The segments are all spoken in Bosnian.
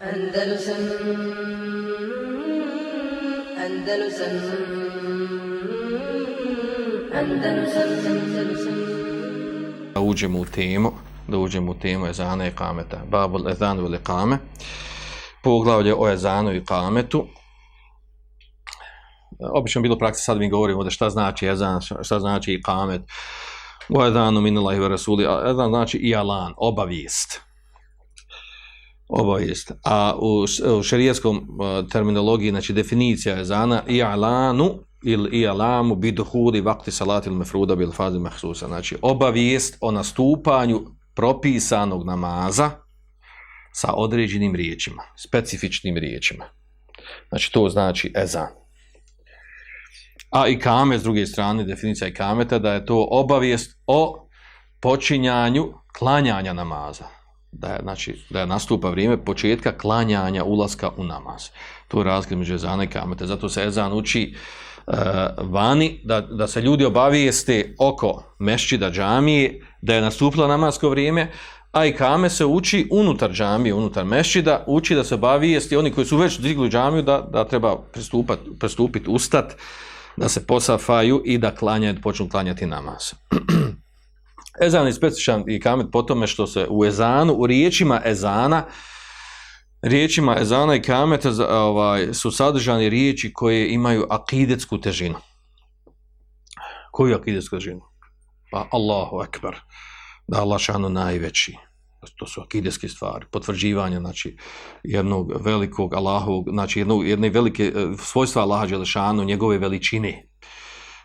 Andalusam Andalusam Andalusam Andalusam Da uđemo u temu, da uđemo u temu ezana i kameta. Babul ezanu ili kame. Poglavlje o ezanu i kametu. Obično bilo praksa, sad mi govorimo da šta znači ezan, šta znači i kamet. U ezanu minula i rasuli. Ezan znači i alan, obavijest. Obavijest. A u, u šerijskom uh, terminologiji, znači definicija ezana, i alanu, ili i alamu vakti salatil mefruda bil fazi mahsusa. Znači, obavijest o nastupanju propisanog namaza sa određenim riječima, specifičnim riječima. Znači, to znači ezan. A i kame, s druge strane, definicija i kameta, da je to obavijest o počinjanju klanjanja namaza. Da je, znači, da je nastupa vrijeme početka klanjanja ulaska u namaz. To je razgled među ezana i. Zato se ezan uči uh, vani, da, da se ljudi obavijeste oko mešćida džamije, da je nastupilo namasko vrijeme, a i kame se uči unutar džamije, unutar mešćida, uči da se obavijesti oni koji su već digli džamiju, da, da treba pristupiti ustat, da se posafaju i da klanjaju, počnu klanjati namaz. Ezan je specifičan i kamet po tome što se u ezanu, u riječima ezana, riječima ezana i kameta ovaj, su sadržani riječi koje imaju akidetsku težinu. Koju akidetsku težinu? Pa Allahu ekber, da Allah šanu najveći. To su akidetske stvari, potvrđivanje znači, jednog velikog Allahovog, znači jednog, jedne velike eh, svojstva Allaha Đelešanu, njegove veličine.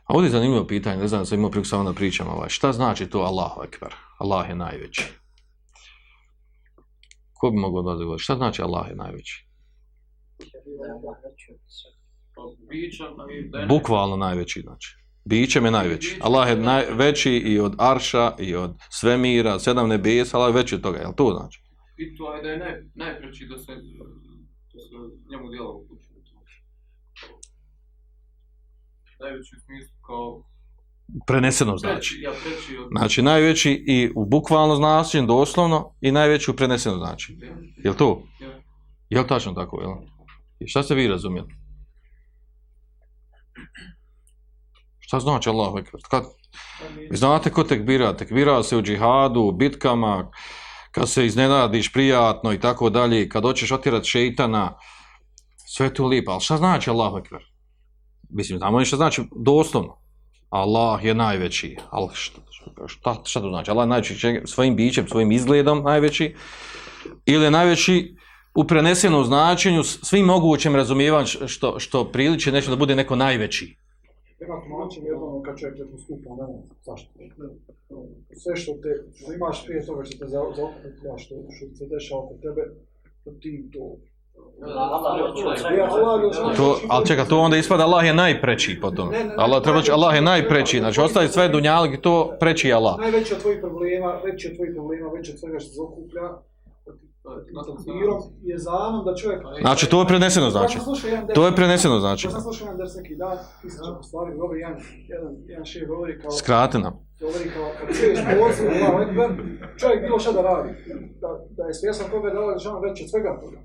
A ovdje je zanimljivo pitanje, ne znam da sam imao priliku samo da pričam, ovaj, šta znači to Allahu ekber? Allah je najveći. Ko bi mogao da govoriti? Šta znači Allah je najveći? Bukvalno najveći, znači. Bićem je najveći. Allah je najveći i od Arša, i od svemira, sedam nebesa, Allah je veći od toga. Je li to znači? I to je da je naj, najpreći da se, da se njemu djelo upući. Najveći u smislu kao preneseno znači. Znači najveći i u bukvalno značenje, doslovno, i najveći u preneseno znači. Je li to? Je li tačno tako? Je li? I šta ste vi razumijeli? Šta znači Allah? Kad, vi znate ko tek bira? Tek bira se u džihadu, u bitkama, kad se iznenadiš prijatno i tako dalje, kad hoćeš otirat šeitana, sve to lijepo. Ali šta znači Allah? Mislim, znamo šta znači doslovno. Allah je najveći. Ali šta, šta, šta to znači? Allah je najveći svojim bićem, svojim izgledom najveći. Ili je najveći u prenesenom značenju svim mogućim razumijevanjem što, što priliče nešto da bude neko najveći. Ima tumačenje jednom kad čovjek je skupa, ne znam zašto. Sve što te, što imaš prije toga što te za što, što se dešava oko tebe, to ti to To, ali čeka, to onda ispada Allah je najpreći po tome. Allah, treba će, Allah je najpreći, znači ostaje sve dunjalog i to preći Allah. Najveći od tvojih problema, veći od tvojih problema, veći od svega što se mirom je zanom da čovjek... Znači, to je preneseno znači. To je preneseno znači. Ja sam slušao jedan ders neki dan, islično po stvari, govori jedan, jedan, jedan šef govori kao... Skrate nam. Govori kao, kad čuješ poziv, čovjek bilo šta da radi. Da, da je svjesan toga da je žena već od svega toga.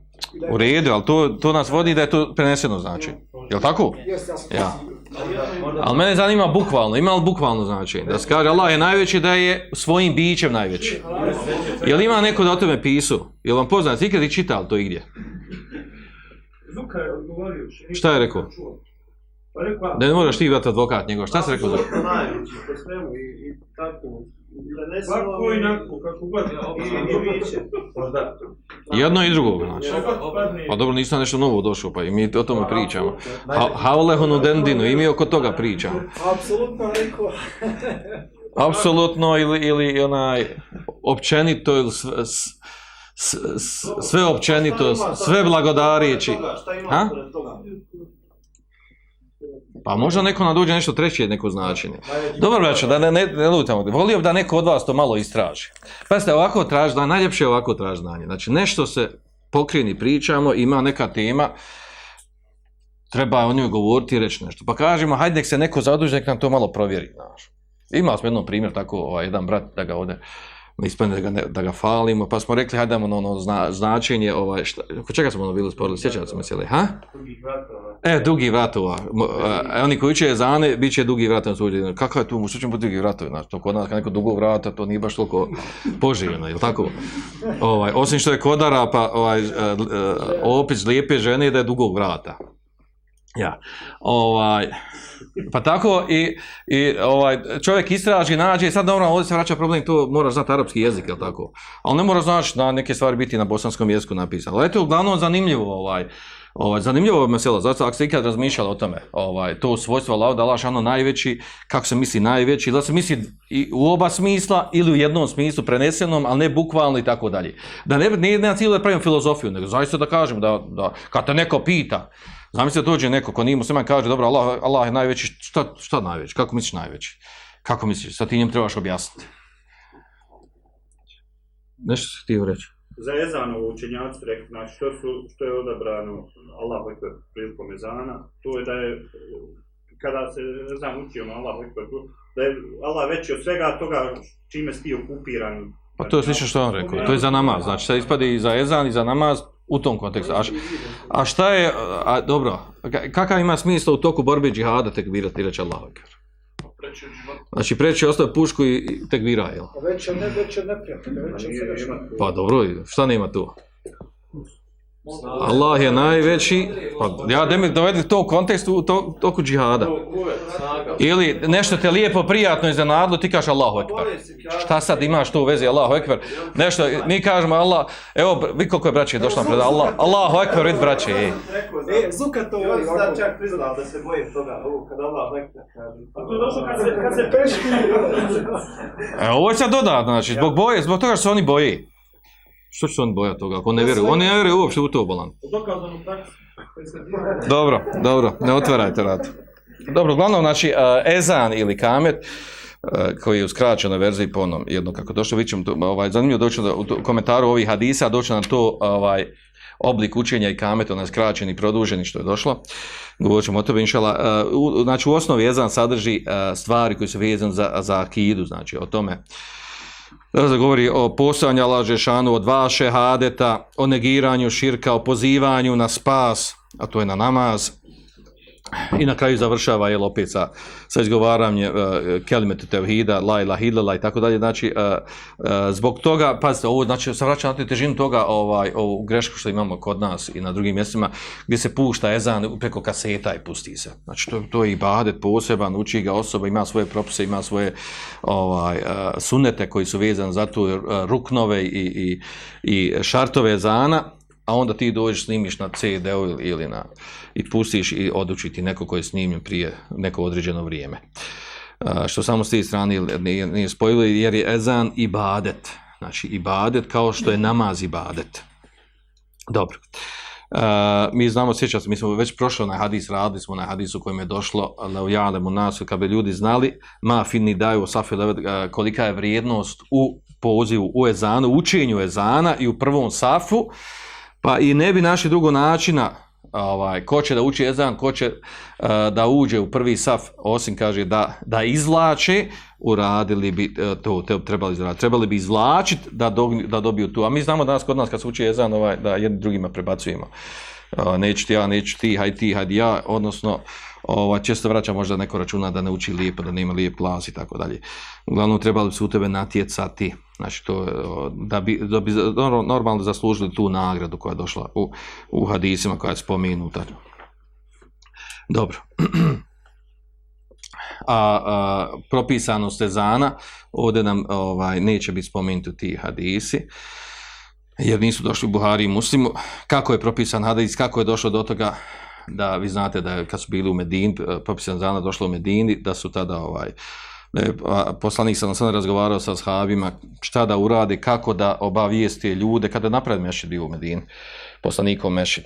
U redu, ali to, to nas vodi da je to preneseno znači. Je li tako? Jeste, ja sam ja. Ali mene zanima bukvalno, ima li bukvalno znači? Da se kaže Allah je najveći da je svojim bićem najveći. Je li ima neko da o tome pisu? Je li vam poznat? Ikad i čitali to igdje? Zuka je odgovorio. Šta je rekao? Pa ne moraš ti biti advokat njegov. Šta se rekao? Najveći po svemu i, i tako. Kako i nako, kako god. I biće. Jedno i drugo, znači. Pa dobro, nisam nešto novo došao, pa i mi o tome pričamo. Ha, haulehonu dendinu, i mi oko toga pričamo. Apsolutno rekao. Apsolutno ili, ili onaj općenito ili sve, sve općenito, sve blagodarijeći. Ha? Pa možda neko nadođe nešto treće, neko značenje. Dobro večer, da ne, ne, ne lutamo. Volio da neko od vas to malo istraži. Pa ste ovako traži znanje, najljepše je ovako traži znanje. Znači nešto se pokrini, pričamo, ima neka tema, treba o njoj govoriti i reći nešto. Pa kažemo, hajde nek se neko zaduži, nek nam to malo provjeri. Znaš. Imao smo jednom primjer tako, ovaj, jedan brat da ga ovdje ispadne da ga, ne, da ga falimo, pa smo rekli, hajde damo ono, zna, značenje, ovaj, šta, kod čega smo ono bili sporili, sjećate se mesele, ha? Vratova. E, dugi vratova. E, oni koji će zane, bit će dugi vratova suđenje. Kakav je tu, što ćemo biti dugi vratovi? Znači, to kod nas, kad neko dugo vrata, to nije baš toliko poželjeno, je tako? Ovaj, osim što je kodara, pa ovaj, e, e, opis lijepe žene da je dugog vrata. Ja. Ovaj, pa tako i, i ovaj, čovjek istraži, nađe, i sad dobro, ovdje se vraća problem, to moraš znati arapski jezik, je tako? Ali ne moraš znači da neke stvari biti na bosanskom jeziku napisano. Ali eto, uglavnom zanimljivo, ovaj, Ovaj, zanimljivo je mesela, zato ako ste ikad razmišljali o tome, ovaj, to svojstvo Allah, da Allah ono najveći, kako se misli najveći, da se misli i u oba smisla ili u jednom smislu prenesenom, ali ne bukvalno i tako dalje. Da ne, ne, ne na cijelo da pravim filozofiju, nego zaista da kažem, da, da kad te neko pita, zamislite dođe neko ko nije musliman kaže, dobro, Allah, Allah je najveći, šta, šta najveći, kako misliš najveći? Kako misliš, sad ti njem trebaš objasniti. Nešto si htio reći? Za ezanu učenjaci rekli, znači što, su, što je odabrano Allah Ekber prilikom ezana, to je da je, kada se ezan učio na Allah Ekber, da je Allah veći od svega toga čime si ti okupiran. Pa to je slično što je on rekao, to je za namaz, znači sad ispade i za ezan i za namaz u tom kontekstu. A, a šta je, a, dobro, ka- kakav ima smisla u toku borbe džihada tekbirati i reći Allahu Ekber? Znači preći ostaje pušku i tekbira, jel? A već je ne, već je neprijatelj. Pa dobro, šta nema tu? Allah je najveći, pa ja da mi dovedi to u kontekstu u to, toku džihada. Ili nešto te lijepo, prijatno iznenadilo, ti kažeš Allahu Ekber. Šta sad imaš tu u vezi Allahu Ekber? Nešto, mi kažemo Allah, evo, vi koliko je braće došlo nam pred Allah, Allahu Ekber, vid braće, ej. E, Zuka to Ja sam čak priznao da se bojim toga, ovo kad Allah nekada kaže. To je došlo kad se, kad se Peški. E, ovo je sad dodatno, znači, zbog boje, zbog toga što se oni boji. Što će se oni bojati toga, ako ne vjeruju? Oni ne vjeruju uopšte u to bolan. Dobro, dobro, ne otvarajte rat. Dobro, uglavnom, znači, uh, ezan ili kamet, uh, koji je u skraćenoj verziji po onom, jedno kako došlo, vidjet ćemo to, ovaj, zanimljivo doći do, u komentaru ovih hadisa, doći na to ovaj, oblik učenja i kamet, onaj skraćeni, produženi što je došlo. Govorit ćemo o tome, inšala. U, znači, u osnovi ezan sadrži stvari koje su vezane za, za akidu, znači, o tome. Da govori o postojanju Allah Žešanu, o dva šehadeta, o negiranju širka, o pozivanju na spas, a to je na namaz. I na kraju završava jel, opet sa, sa izgovaranjem uh, e, kelimetu tevhida, la ilaha illallah i tako dalje. Znači, uh, uh, zbog toga, pazite, ovo znači, se vraća na tu težinu toga, ovaj, ovu grešku što imamo kod nas i na drugim mjestima, gdje se pušta ezan preko kaseta i pusti se. Znači, to, to je ibadet poseban, uči ga osoba, ima svoje propise, ima svoje ovaj, uh, sunete koji su vezani za tu uh, ruknove i, i, i šartove ezana, a onda ti dođeš, snimiš na CD-u ili, ili na, i pustiš i oduči ti neko koji je snimljen prije neko određeno vrijeme. A, što samo s te strane nije, nije spojilo, jer je ezan ibadet. Znači, ibadet kao što je namaz ibadet. Dobro. Uh, mi znamo, sjećate, mi smo već prošli na hadis, radili smo na hadisu kojem je došlo na ujalemu nas, kad bi ljudi znali, ma finni daju safi levet, uh, kolika je vrijednost u pozivu, u ezanu, u učenju ezana i u prvom safu, pa i ne bi našli drugo načina ovaj, ko će da uči ezan, ko će uh, da uđe u prvi saf, osim kaže da, da izvlače, uradili bi uh, to, te, trebali, izraditi. trebali bi izvlačiti da, do, da dobiju tu. A mi znamo danas kod nas kad se uči ezan, ovaj, da jedni drugima prebacujemo. Uh, neću ti ja, neću ti, haj ti, haj ja, odnosno ova, često vraća možda neko računa da ne uči lijepo, da nema lijep glas i tako dalje. Uglavnom trebali bi se u tebe natjecati, znači to, e, da bi, da bi normalno zaslužili tu nagradu koja je došla u, u hadisima koja je spomenuta. Dobro. A, a propisanost ezana, ovdje nam ovaj, neće biti spomenuti ti hadisi, jer nisu došli u Buhari i Muslimu. Kako je propisan hadis, kako je došlo do toga da vi znate da je, kad su bili u Medini, eh, propisan zana došlo u Medini, da su tada ovaj, eh, da je poslanik sam sam razgovarao sa sahabima šta da urade, kako da obavijesti ljude, kada napravi mešid u Medini, poslanikom mešid,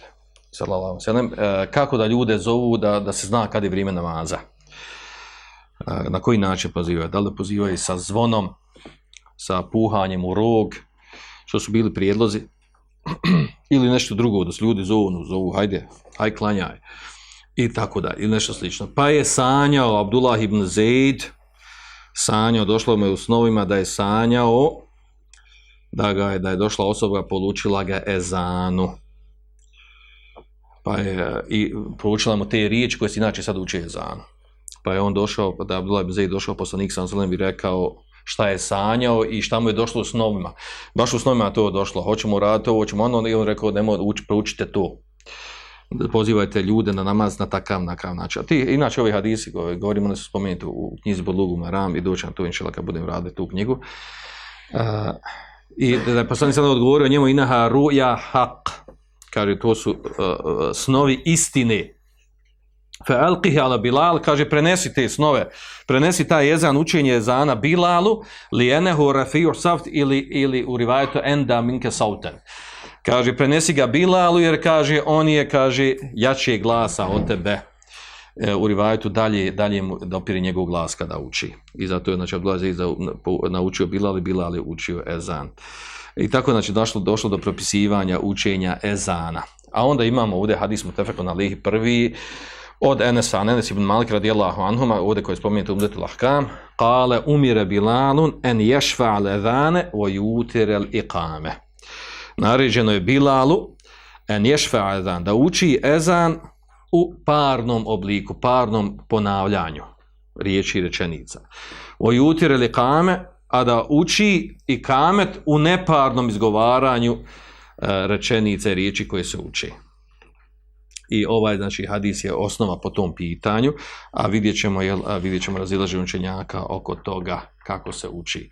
sallallahu alejhi eh, kako da ljude zovu da, da se zna kada je vrijeme namaza. Na koji način pozivaju? Da li da pozivaju sa zvonom, sa puhanjem u rog, što su bili prijedlozi, ili nešto drugo, da se ljudi zovu, no, zovu, hajde, haj klanjaj, i tako da, ili nešto slično. Pa je sanjao Abdullah ibn Zaid, sanjao, došlo mu je u snovima da je sanjao da ga je, da je došla osoba, polučila ga ezanu. Pa je i polučila mu te riječi koje se inače sad uči ezanu. Pa je on došao, pa da je Abdullah ibn Zaid došao poslanik sa Anselem i rekao šta je sanjao i šta mu je došlo u snovima. Baš u snovima to je došlo. Hoćemo raditi ovo, hoćemo ono, i on rekao, nemoj, uč, proučite to. Pozivajte ljude na namaz na takav, na takav način. A ti, inače, ovi hadisi, koji govorimo, ne su spomenuti u knjizi Bodlugu Maram i doći na to, inšala, kad budem raditi tu knjigu. Uh, I da je poslanik sada odgovorio njemu, inaha ruja haq. Kaže, to su uh, snovi istine. Fa'alqih ala Bilal, kaže prenesi te snove, prenesi taj jezan učenje jezana Bilalu, li enehu rafi'u saft ili, ili u rivajetu enda minke sauten. Kaže, prenesi ga Bilalu jer kaže, on je, kaže, jači glasa od tebe. E, u rivajetu dalje, dalje mu dopiri njegov glas kada uči. I zato je, znači, Abdullah za naučio Bilal i Bilal je učio ezan. I tako, znači, došlo, došlo do propisivanja učenja ezana. A onda imamo ovdje hadis mutafekon alihi prvi, od Enesa, Enes ibn Malik radijallahu anhuma, ovdje koji je spomenuti u Mdetu Lahkam, kale umire Bilalun en ješfa al edhane o jutir al iqame. Naređeno je Bilalu en ješfa al da uči ezan u parnom obliku, parnom ponavljanju riječi i rečenica. O jutir al iqame, a da uči i kamet u neparnom izgovaranju e, rečenice riječi koje se uči i ovaj znači hadis je osnova po tom pitanju, a vidjet ćemo, jel, a vidjet ćemo razilaženje učenjaka oko toga kako se uči.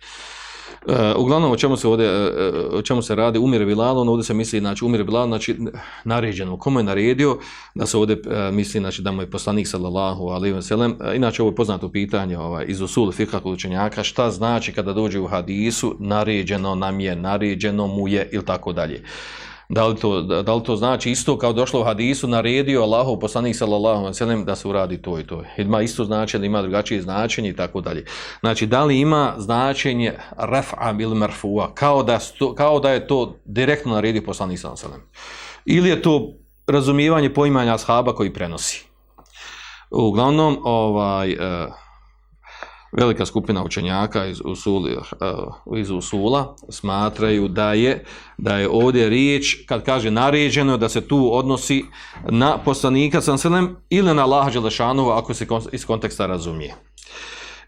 Uh, uglavnom, o čemu se ovdje, e, e, o čemu se radi, umir Bilal, ono ovdje se misli, znači, umir Bilal, znači, naređeno. Komu je naredio da se ovdje e, misli, znači, da mu je poslanik, sallallahu alaihi wa sallam, e, inače, ovo je poznato pitanje ovaj, iz usul fikha kod učenjaka, šta znači kada dođe u hadisu, naređeno nam je, naređeno mu je, ili tako dalje. Da li, to, da li to znači isto kao došlo u hadisu, naredio Allahov poslanik sallallahu alejhi ve sellem da se uradi to i to. Ima isto značenje, ima drugačije značenje i tako dalje. Znači, da li ima značenje raf'a bil marfu'a, kao da, sto, kao da je to direktno naredio poslanik sallallahu alejhi ve sellem. Ili je to razumijevanje poimanja ashaba koji prenosi. Uglavnom, ovaj, uh, velika skupina učenjaka iz usuli uh, iz usula smatraju da je da je ovdje riječ kad kaže naređeno da se tu odnosi na poslanika sallallahu ili na Allaha dželešanu ako se iz konteksta razumije.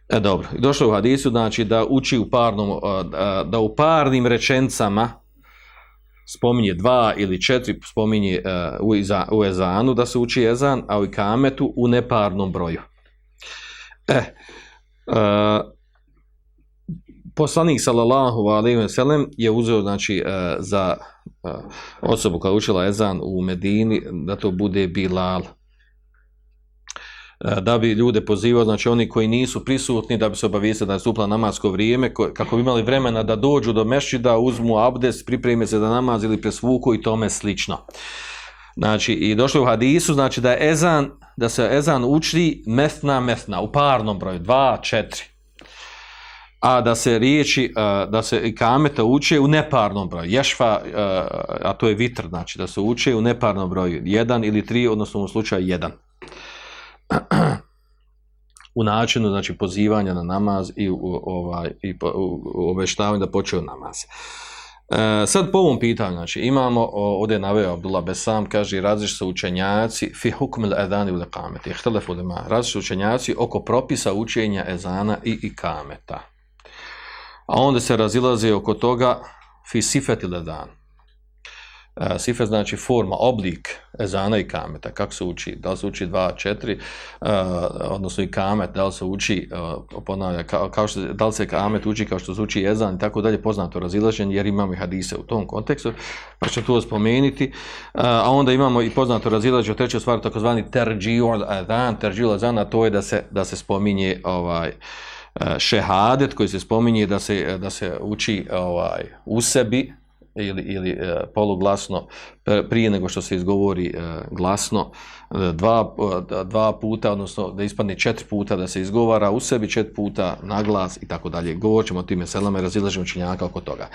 E dobro, došlo u hadisu znači da uči u parnom uh, da u parnim rečencama spominje dva ili četiri spominje uh, u, iza, u ezanu da se uči ezan, a u kametu u neparnom broju. E, Uh, poslanik sallallahu alejhi ve sellem je uzeo znači uh, za uh, osobu koja učila ezan u Medini da to bude Bilal da bi ljude pozivao, znači oni koji nisu prisutni da bi se obavijestili da je stupla namasko vrijeme, kako bi imali vremena da dođu do mešćida, uzmu abdes, pripreme se da namaz ili presvuku i tome slično. Znači, i došlo u hadisu, znači da je ezan, da se ezan uči mesna mesna, u parnom broju, dva, četiri. A da se riječi, e, da se kameta uče u neparnom broju, ješfa, e, a to je vitr, znači da se uče u neparnom broju, jedan ili tri, odnosno u slučaju jedan. u načinu, znači, pozivanja na namaz i u, ovaj, i u da počeo namaz. Uh, E, sad po ovom pitanju, znači imamo ovdje naveo Abdullah Besam, kaže različ su učenjaci fi hukmil edani u lekameti, htelefu lima, različ su učenjaci oko propisa učenja ezana i ikameta. A onda se razilaze oko toga fi sifeti ledan. Uh, e, sifet znači forma, oblik ezana i kameta, kako se uči, da li se uči 2, 4, uh, odnosno i kamet, da li se uči, uh, ponavlja, kao, kao što, da li se kamet uči kao što se uči ezan i tako dalje, poznato razilaženje, jer imamo i hadise u tom kontekstu, pa ću to spomenuti, uh, a onda imamo i poznato razilaženje u trećoj stvari, takozvani terđiul ezan, terđiul ezan, a to je da se, da se spominje ovaj, e, šehadet koji se spominje da se, da se uči ovaj, u sebi, ili, ili e, poluglasno e, prije nego što se izgovori e, glasno e, dva, e, dva puta, odnosno da ispadne četiri puta da se izgovara u sebi četiri puta na glas i tako dalje. Govorit ćemo o tim meselama i razilažimo činjaka oko toga.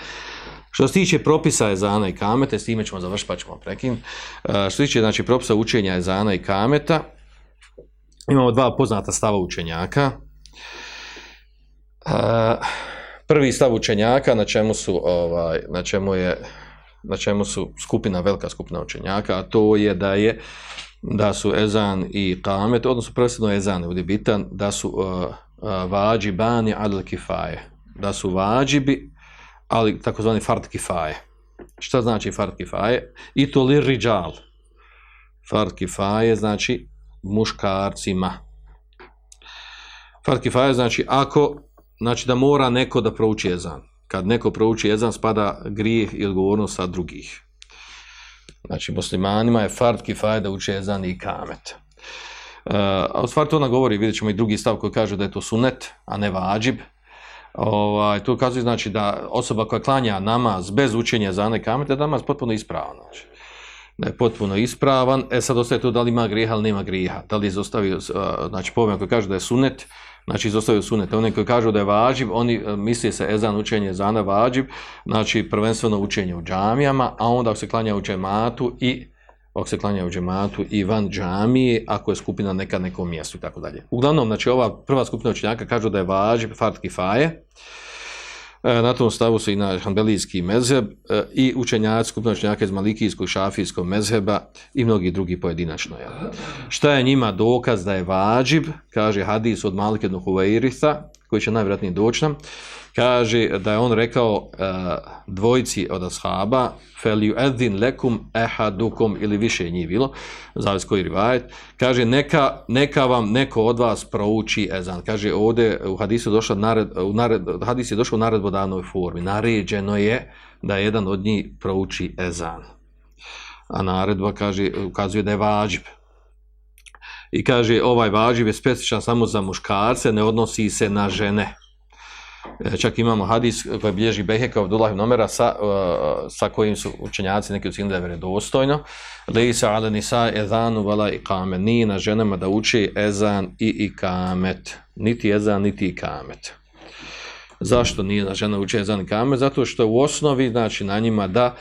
Što se tiče propisa ezana i kamete, s time ćemo završiti pa ćemo prekin. E, što se tiče znači, propisa učenja ezana i kameta, imamo dva poznata stava učenjaka. E, prvi stav učenjaka na čemu su ovaj na čemu je na čemu su skupina velika skupina učenjaka a to je da je da su ezan i kamet odnosno prvenstveno ezan je bitan da su uh, uh, vađibani al kifaje, da su vađibi ali takozvani fard kifaje. Šta znači fard kifaje? I to li riđal. Fard kifaje znači muškarcima. Fard kifaje znači ako znači da mora neko da prouči ezan. Kad neko prouči ezan, spada grijeh i odgovornost sa drugih. Znači, muslimanima je fard kifaje da uče ezan i kamet. Uh, a u stvari to ona govori, vidjet ćemo i drugi stav koji kaže da je to sunet, a ne vađib. Ovaj, to ukazuje znači da osoba koja klanja namaz bez učenja za ne kamete, da namaz potpuno ispravan. Znači, da je potpuno ispravan. E sad ostaje to da li ima griha ili nema griha. Da li je zostavio, e, znači povijek koji kaže da je sunet, znači izostavio sunete. Oni koji kažu da je vađib, oni e, misli se ezan učenje zana vađib, znači prvenstveno učenje u džamijama, a onda ako se klanja u džematu i ako se klanja u džematu i van džamije, ako je skupina neka nekom mjestu i tako dalje. Uglavnom, znači ova prva skupina učenjaka kažu da je vađib fard kifaje, E, E, na tom stavu su i na hanbelijski mezheb e, i učenjaci skupno učenjaka iz malikijskog šafijskog mezheba i mnogi drugi pojedinačno. Ja. Šta je njima dokaz da je vađib, kaže hadis od Malike Huveiritha, koji će najvratnije doći nam, kaže da je on rekao uh, dvojici od ashaba fel yu'adhin lekum ahadukum ili više njih bilo zavis koji rivajet kaže neka neka vam neko od vas prouči ezan. Kaže ovde u hadisu došao nared u nared hadis je došao u naredbodavnoj formi. Naređeno je da jedan od njih prouči ezan. A naredba kaže ukazuje da je vađib i kaže ovaj vađiv je specičan samo za muškarce ne odnosi se na žene E, čak imamo hadis koji bilježi Beheka od Ulahim Nomera sa, uh, sa kojim su učenjaci neki ucijeni da je vredostojno. Lisa ala nisa ezanu vala i kamet. Nije na ženama da uči ezan i ikamet. Niti ezan, niti ikamet. Zašto nije na žena uči ezan i kamet? Zato što u osnovi, znači na njima da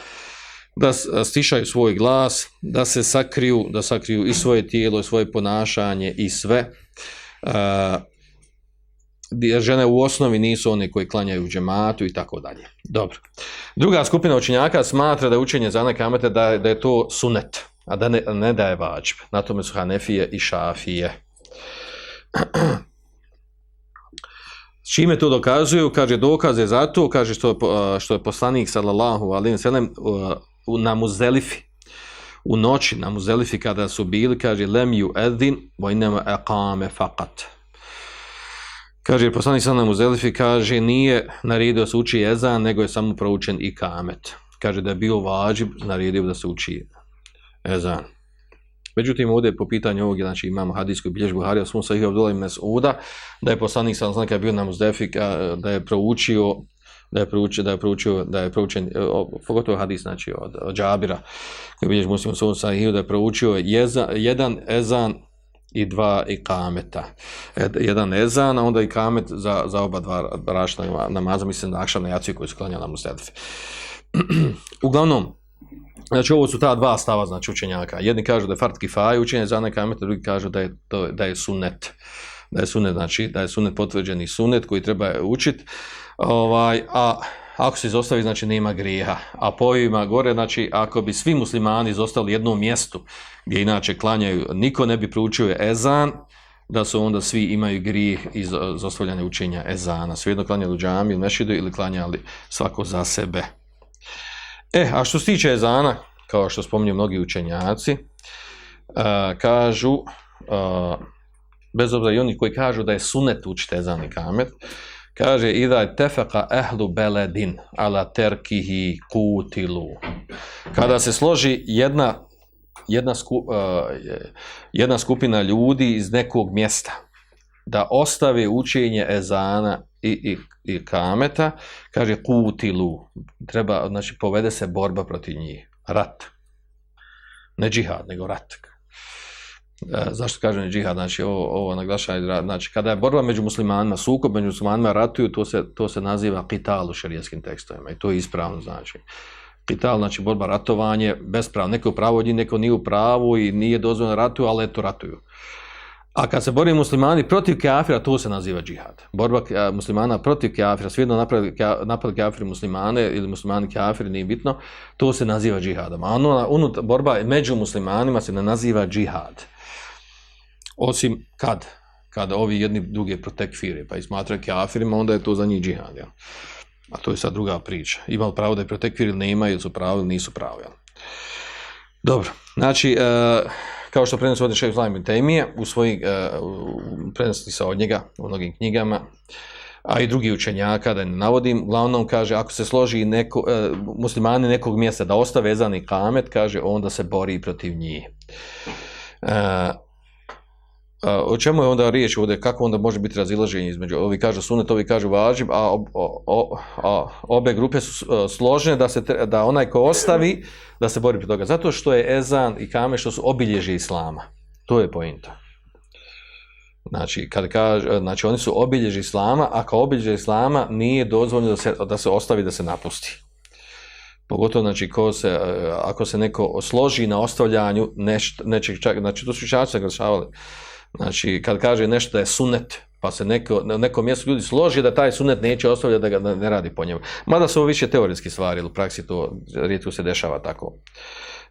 da stišaju svoj glas, da se sakriju, da sakriju i svoje tijelo, i svoje ponašanje i sve. Uh, žene u osnovi nisu one koji klanjaju u džematu i tako dalje. Dobro. Druga skupina učenjaka smatra da je učenje za neke da, da je to sunet, a da ne, ne da je vađb. Na tome su Hanefije i Šafije. S čime to dokazuju? Kaže, dokaze za to, kaže što, što je poslanik sallallahu alim u, na Muzelifi, u noći na Muzelifi kada su bili, kaže, lem ju edin, vojnema eqame faqat. Kaže, poslanik sam na Muzelifi, kaže, nije naredio da se uči ezan, nego je samo proučen i kamet. Kaže da je bio vađib, naredio da se uči ezan. Međutim, ovdje po pitanju ovog, znači imamo hadijsku bilježbu Buharija, svom sahih Abdullah ibn Uda, da je poslanik sam sallam kada je bio na Muzdefi, da je proučio da je proučio, da je proučio, da je proučen, e, pogotovo hadis, znači od, od Džabira, koji bilježi muslim svom sahiju, da je proučio jeza, jedan ezan i dva ikameta. Jedan ezan, a onda ikamet za, za oba dva rašna namaza, mislim da akšan na jaciju koji sklanja klanja na musedfi. Uglavnom, znači ovo su ta dva stava znači učenjaka. Jedni kažu da je fard kifaj učenje za neka kameta, drugi kažu da je, to, da je sunet. Da je sunet, znači da je sunet potvrđeni sunet koji treba učit. Ovaj, a ako se izostavi, znači nema grijeha. A po ovima gore, znači ako bi svi muslimani izostavili jednom mjestu gdje inače klanjaju, niko ne bi proučio ezan, da su onda svi imaju grijeh iz eh, zostavljanja učenja ezana. Svijedno klanjali u džami ili mešidu ili klanjali svako za sebe. E, a što se tiče ezana, kao što spominju mnogi učenjaci, a, kažu, a, bez obzira i oni koji kažu da je sunet učite ezan i kamet, Kaže, idha tefeqa ehlu beledin ala terkihi kutilu. Kada se složi jedna, jedna, sku, uh, jedna skupina ljudi iz nekog mjesta da ostave učenje ezana i, i, i kameta, kaže kutilu. Treba, znači, povede se borba protiv njih. Rat. Ne džihad, nego rat. E, zašto kažem džihad, znači ovo, ovo naglašaj, znači kada je borba među muslimanima, sukob među muslimanima ratuju, to se, to se naziva qital u šarijetskim tekstovima i to je ispravno znači. Qital, znači borba ratovanje, bez neko je u od njih, neko nije u pravu i nije dozvoljeno ratuju, ali eto ratuju. A kad se bori muslimani protiv kafira, to se naziva džihad. Borba e, muslimana protiv kafira, svijedno napad, napad kafiri muslimane ili muslimani kafiri, nije bitno, to se naziva džihadom. A ono, unut, borba među muslimanima se ne naziva džihad. Osim kad? Kada ovi jedni druge protekfire, pa i smatraju kafirima, onda je to za njih džihad. jel? A to je sad druga priča. Ima li pravo da je protekfir ili ne ili su pravo ili nisu pravo. jel? Dobro, znači, e, kao što prenosi ovdje šef Zlajim Temije, u svojih, e, prenosi se od njega u mnogim knjigama, a i drugi učenjaka, da ne navodim, glavnom kaže, ako se složi neko, e, muslimani nekog mjesta da ostave vezani kamet, kaže, onda se bori protiv njih. E, o čemu je onda riječ ovdje, kako onda može biti razilaženje između, ovi kažu sunet, ovi kažu važib, a, o, o, a obe grupe su e, složene da, se, da onaj ko ostavi, da se bori protiv toga. Zato što je ezan i kame što su obilježe islama. To je pojenta. Znači, kad kaže, znači oni su obilježi islama, a kao obilježe islama nije dozvoljeno da se, da se ostavi, da se napusti. Pogotovo, znači, ko se, e, ako se neko složi na ostavljanju nečeg, nečeg čak, znači, to su čači saglašavali, Znači, kad kaže nešto da je sunet, pa se neko, na nekom mjestu ljudi složi da taj sunet neće ostavljati da ga ne radi po njemu. Mada su ovo više teorijski stvari, u praksi to rijetko se dešava tako.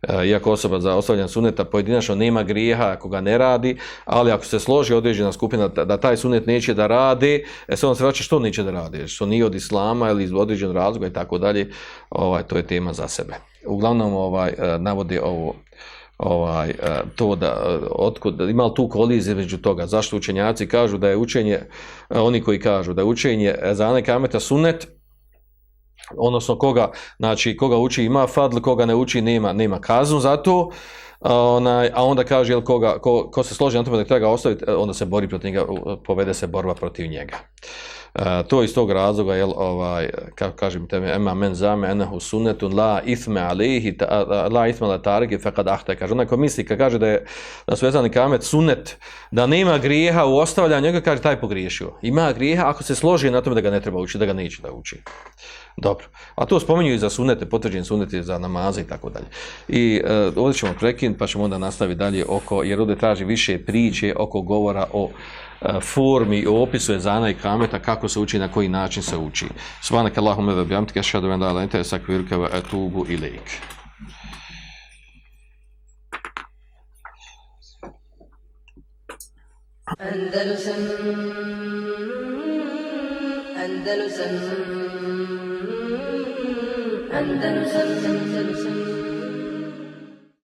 E, iako osoba za ostavljanje suneta pojedinačno nema grijeha ako ga ne radi, ali ako se složi određena skupina da taj sunet neće da radi, e se on se vraća što neće da radi, što nije od islama ili iz određenog razloga i tako dalje, ovaj, to je tema za sebe. Uglavnom ovaj, e, navodi ovo ovaj e, to da e, otkud ima li tu kolizije među toga? Zašto učenjaci kažu da je učenje e, oni koji kažu da je učenje za neke kameta sunnet odnosno koga znači koga uči ima fadl koga ne uči nema nema kaznu za to onaj a onda kaže jel koga ko, ko se složi na tome da treba ostaviti onda se bori protiv njega povede se borba protiv njega. E, to iz tog razloga je ovaj kako kažem teme ema men zame enahu sunnetun la ithme alayhi la ithme la tariki faqad ahta kaže onaj ko misli kad kaže da je da su vezani kamet sunnet da nema grijeha u ostavljanju njega kaže taj pogriješio ima grijeha ako se složi na tome da ga ne treba učiti da ga neće da uči Dobro. A to spominju i za sunete, potvrđen suneti za namaze i tako dalje. I uh, ovdje ćemo prekinuti, pa ćemo onda nastaviti dalje oko, jer ovdje traži više priče oko govora o E, formi i opisu ezana i kameta, kako se uči, na koji način se uči. Svanak Allahume ve bihamdike, an ven da la ente, sakvirke ve etubu ilik. Andalusam Andalusam Andalusam Andalusam